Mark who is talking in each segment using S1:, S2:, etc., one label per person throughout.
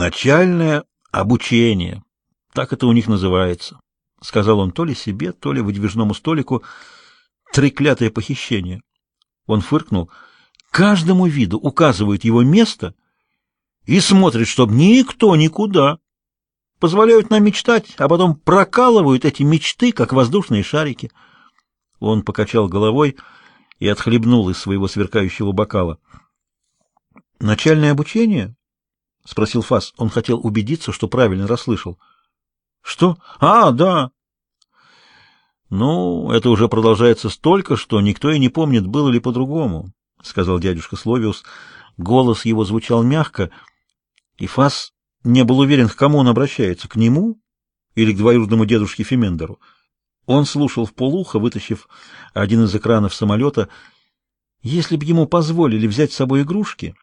S1: Начальное обучение, так это у них называется, сказал он то ли себе, то ли выдвижному столику. Треклятое похищение. Он фыркнул. Каждому виду указывают его место и смотрят, чтобы никто никуда. Позволяют нам мечтать, а потом прокалывают эти мечты, как воздушные шарики. Он покачал головой и отхлебнул из своего сверкающего бокала. Начальное обучение? Спросил Фас. Он хотел убедиться, что правильно расслышал. Что? А, да. Ну, это уже продолжается столько, что никто и не помнит, было ли по-другому, сказал дядюшка Словиус. Голос его звучал мягко, и Фас не был уверен, к кому он обращается, к нему или к двоюродному дедушке Фемендеру. Он слушал в полухо, вытащив один из экранов самолета. Если бы ему позволили взять с собой игрушки,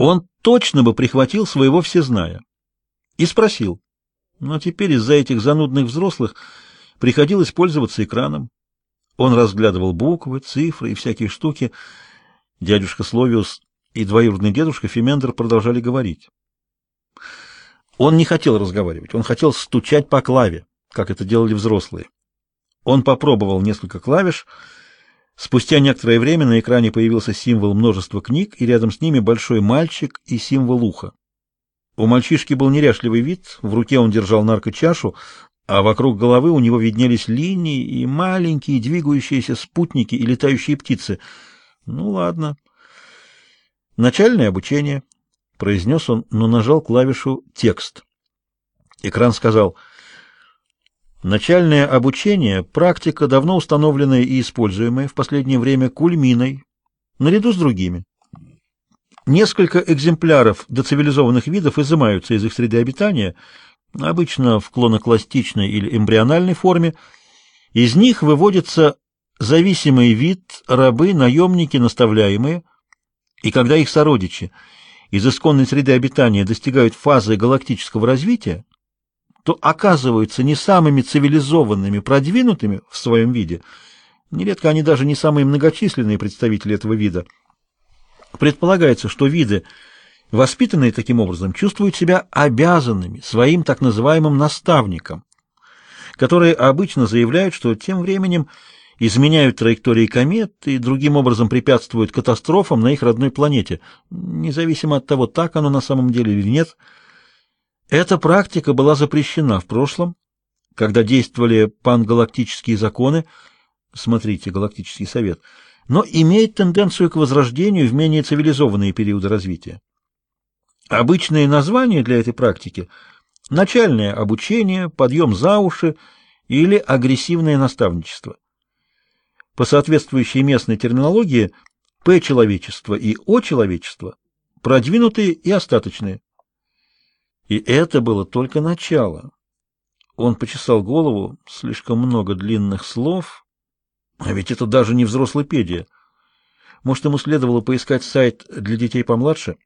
S1: он точно бы прихватил своего всезная. И спросил. Но теперь из-за этих занудных взрослых приходилось пользоваться экраном. Он разглядывал буквы, цифры и всякие штуки. Дядюшка Словиус и двоюродный дедушка Фемендер продолжали говорить. Он не хотел разговаривать, он хотел стучать по клаве, как это делали взрослые. Он попробовал несколько клавиш, Спустя некоторое время на экране появился символ множества книг, и рядом с ними большой мальчик и символ уха. У мальчишки был неряшливый вид, в руке он держал наркочашу, а вокруг головы у него виднелись линии и маленькие двигающиеся спутники и летающие птицы. Ну ладно. Начальное обучение, произнес он, но нажал клавишу текст. Экран сказал: Начальное обучение практика, давно установленная и используемая в последнее время кульминой, наряду с другими. Несколько экземпляров доцивилизованных видов изымаются из их среды обитания, обычно в клонокластичной или эмбриональной форме. Из них выводится зависимый вид, рабы, наемники, наставляемые, и когда их сородичи из исконной среды обитания достигают фазы галактического развития, то оказываются не самыми цивилизованными, продвинутыми в своем виде. Нередко они даже не самые многочисленные представители этого вида. Предполагается, что виды, воспитанные таким образом, чувствуют себя обязанными своим так называемым наставникам, которые обычно заявляют, что тем временем изменяют траектории комет и другим образом препятствуют катастрофам на их родной планете, независимо от того, так оно на самом деле или нет – эта практика была запрещена в прошлом, когда действовали пангалактические законы, смотрите Галактический совет, но имеет тенденцию к возрождению в менее цивилизованные периоды развития. Обычные названия для этой практики – начальное обучение, подъем за уши или агрессивное наставничество. По соответствующей местной терминологии П-человечество и О-человечество – продвинутые и остаточные. И это было только начало. Он почесал голову, слишком много длинных слов, а ведь это даже не взрослопедия. Может, ему следовало поискать сайт для детей помладше?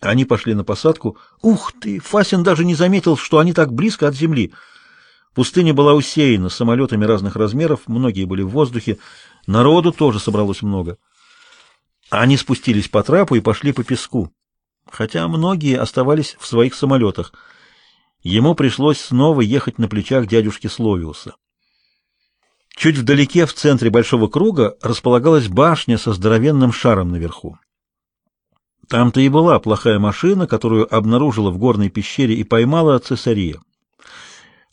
S1: Они пошли на посадку. Ух ты! Фасин даже не заметил, что они так близко от земли. Пустыня была усеяна самолетами разных размеров, многие были в воздухе, народу тоже собралось много. Они спустились по трапу и пошли по песку хотя многие оставались в своих самолетах. Ему пришлось снова ехать на плечах дядюшки Словиуса. Чуть вдалеке, в центре большого круга, располагалась башня со здоровенным шаром наверху. Там-то и была плохая машина, которую обнаружила в горной пещере и поймала Цесария.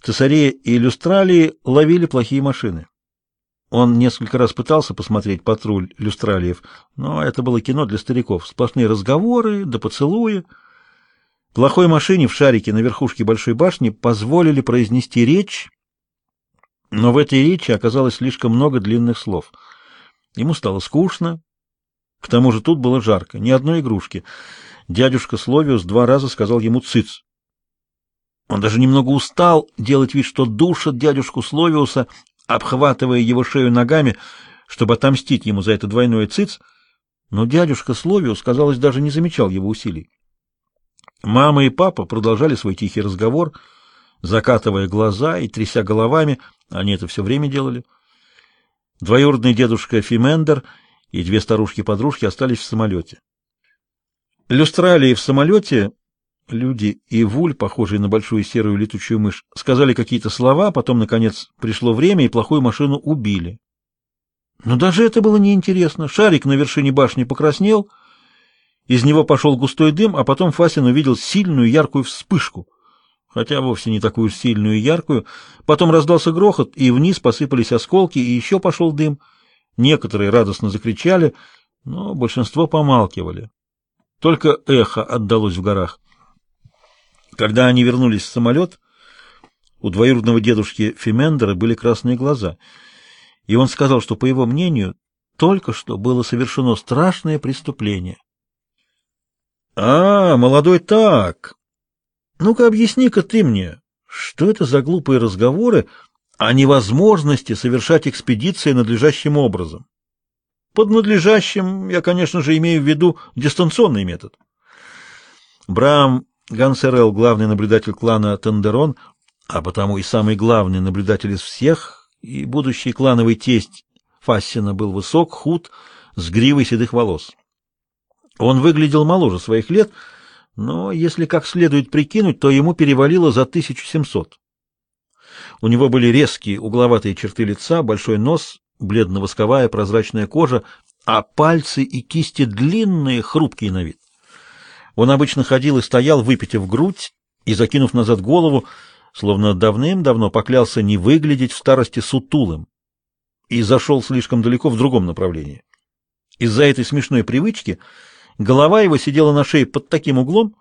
S1: Цесария и Иллюстралии ловили плохие машины. Он несколько раз пытался посмотреть «Патруль Люстралиев», но это было кино для стариков. Сплошные разговоры, да поцелуи. Плохой машине в шарике на верхушке большой башни позволили произнести речь, но в этой речи оказалось слишком много длинных слов. Ему стало скучно. К тому же тут было жарко, ни одной игрушки. Дядюшка Словиус два раза сказал ему «цыц». Он даже немного устал делать вид, что душит дядюшку Словиуса, обхватывая его шею ногами, чтобы отомстить ему за это двойное циц, но дядюшка Словиус, казалось, даже не замечал его усилий. Мама и папа продолжали свой тихий разговор, закатывая глаза и тряся головами, они это все время делали. Двоюродный дедушка Фимендер и две старушки-подружки остались в самолете. Люстралии в самолете Люди и Вуль, похожие на большую серую летучую мышь, сказали какие-то слова, потом, наконец, пришло время, и плохую машину убили. Но даже это было неинтересно. Шарик на вершине башни покраснел, из него пошел густой дым, а потом Фасин увидел сильную яркую вспышку, хотя вовсе не такую сильную и яркую. Потом раздался грохот, и вниз посыпались осколки, и еще пошел дым. Некоторые радостно закричали, но большинство помалкивали. Только эхо отдалось в горах. Когда они вернулись в самолет, у двоюродного дедушки Фемендера были красные глаза — и он сказал, что, по его мнению, только что было совершено страшное преступление. «А, молодой так! Ну-ка объясни-ка ты мне, что это за глупые разговоры о невозможности совершать экспедиции надлежащим образом?» Под надлежащим я, конечно же, имею в виду дистанционный метод. Брам Гансерел, главный наблюдатель клана Тендерон, а потому и самый главный наблюдатель из всех, и будущий клановый тесть Фассина был высок, худ, с гривой седых волос. Он выглядел моложе своих лет, но если как следует прикинуть, то ему перевалило за 1700. У него были резкие угловатые черты лица, большой нос, бледно-восковая прозрачная кожа, а пальцы и кисти длинные, хрупкие на вид. Он обычно ходил и стоял, выпитив грудь и закинув назад голову, словно давным-давно поклялся не выглядеть в старости сутулым и зашел слишком далеко в другом направлении. Из-за этой смешной привычки голова его сидела на шее под таким углом,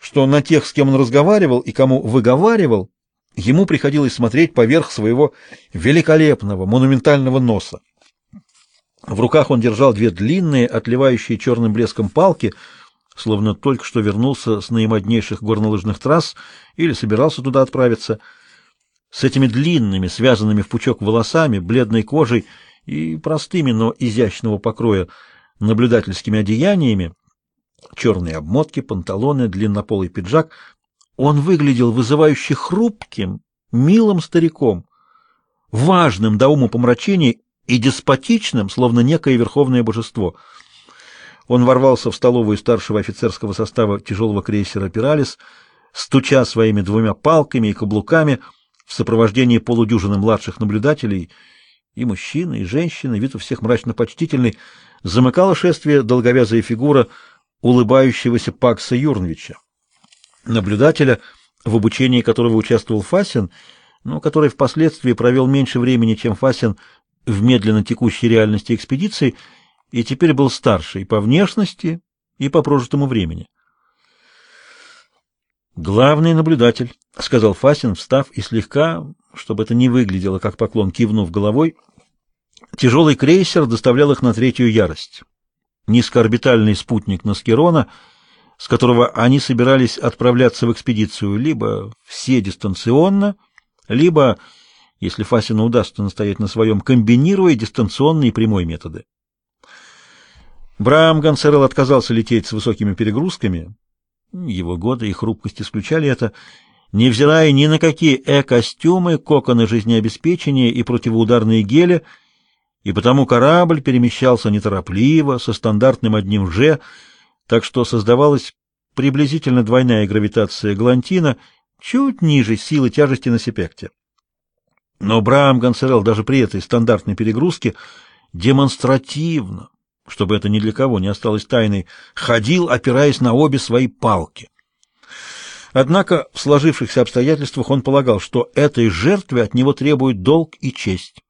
S1: что на тех, с кем он разговаривал и кому выговаривал, ему приходилось смотреть поверх своего великолепного монументального носа. В руках он держал две длинные, отливающие черным блеском палки — словно только что вернулся с наимоднейших горнолыжных трасс или собирался туда отправиться, с этими длинными, связанными в пучок волосами, бледной кожей и простыми, но изящного покроя наблюдательскими одеяниями, черные обмотки, панталоны, длиннополый пиджак, он выглядел вызывающе хрупким, милым стариком, важным до ума помрачения и деспотичным, словно некое верховное божество — он ворвался в столовую старшего офицерского состава тяжелого крейсера «Пиралис», стуча своими двумя палками и каблуками в сопровождении полудюжины младших наблюдателей, и мужчины, и женщины, вид у всех мрачно-почтительный, замыкала шествие долговязая фигура улыбающегося Пакса Юрновича, наблюдателя, в обучении которого участвовал Фасин, но который впоследствии провел меньше времени, чем Фасин в медленно текущей реальности экспедиции и теперь был старше и по внешности, и по прожитому времени. «Главный наблюдатель», — сказал Фасин, встав и слегка, чтобы это не выглядело как поклон, кивнув головой, тяжелый крейсер доставлял их на третью ярость. Низкоорбитальный спутник Наскерона, с которого они собирались отправляться в экспедицию либо все дистанционно, либо, если Фасину удастся настоять на своем, комбинируя дистанционные и прямой методы. Брам Гансерел отказался лететь с высокими перегрузками. Его годы и хрупкость исключали это, невзирая ни на какие э-костюмы, коконы жизнеобеспечения и противоударные гели, и потому корабль перемещался неторопливо, со стандартным одним «Ж», так что создавалась приблизительно двойная гравитация Глантина, чуть ниже силы тяжести на Сепекте. Но Брам Гансерел даже при этой стандартной перегрузке демонстративно, чтобы это ни для кого не осталось тайной, ходил, опираясь на обе свои палки. Однако в сложившихся обстоятельствах он полагал, что этой жертве от него требуют долг и честь.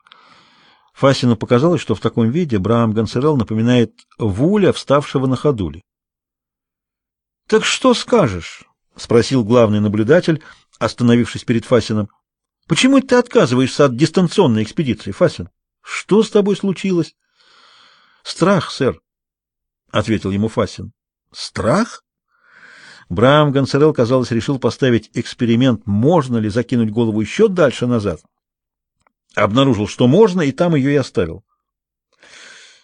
S1: Фасину показалось, что в таком виде Браам Гансерел напоминает Вуля, вставшего на ходуле. — Так что скажешь? — спросил главный наблюдатель, остановившись перед Фасином. — Почему ты отказываешься от дистанционной экспедиции, Фасин? Что с тобой случилось? Страх, сэр, ответил ему Фасин. Страх? Брам Гонсарел, казалось, решил поставить эксперимент, можно ли закинуть голову еще дальше назад. Обнаружил, что можно, и там ее и оставил.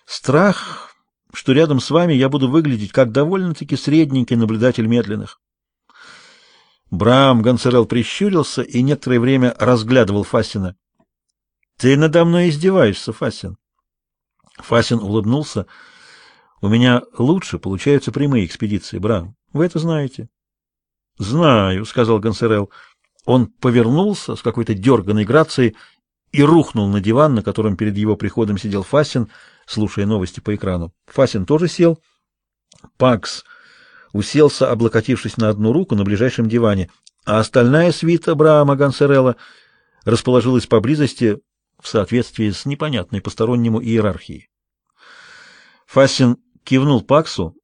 S1: Страх, что рядом с вами я буду выглядеть как довольно-таки средненький наблюдатель медленных. Брам Гонсарел прищурился и некоторое время разглядывал Фасина. Ты надо мной издеваешься, Фасин. Фасин улыбнулся. У меня лучше получаются прямые экспедиции, Брам. Вы это знаете. «Знаю», — сказал Гонсерел. Он повернулся с какой-то дерганной грацией и рухнул на диван, на котором перед его приходом сидел Фасин, слушая новости по экрану. Фасин тоже сел. Пакс уселся, облокотившись на одну руку на ближайшем диване, а остальная свита Браама Гансерелла расположилась поблизости в соответствии с непонятной постороннему иерархией. Фасин кивнул Паксу,